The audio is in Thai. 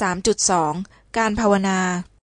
สามจุดสองการภาวนา